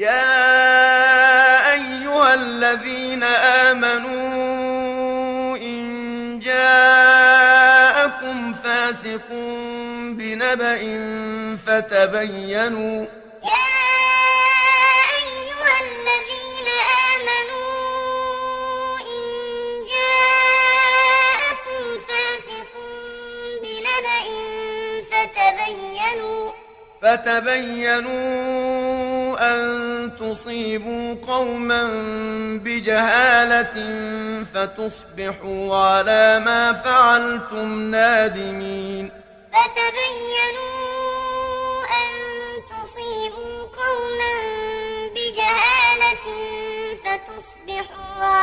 يا أيها الذين آمنوا إن جاءكم فاسق بنبأ فتبينوا يا أيها الذين آمنوا إن جاءكم فاسق بنبأ فتبينوا فتبينوا أن تصيبوا قوما بجهالة فتصبحوا على ما فعلتم نادمين. فتبينوا أن تصيبوا قوما بجهالة فتصبحوا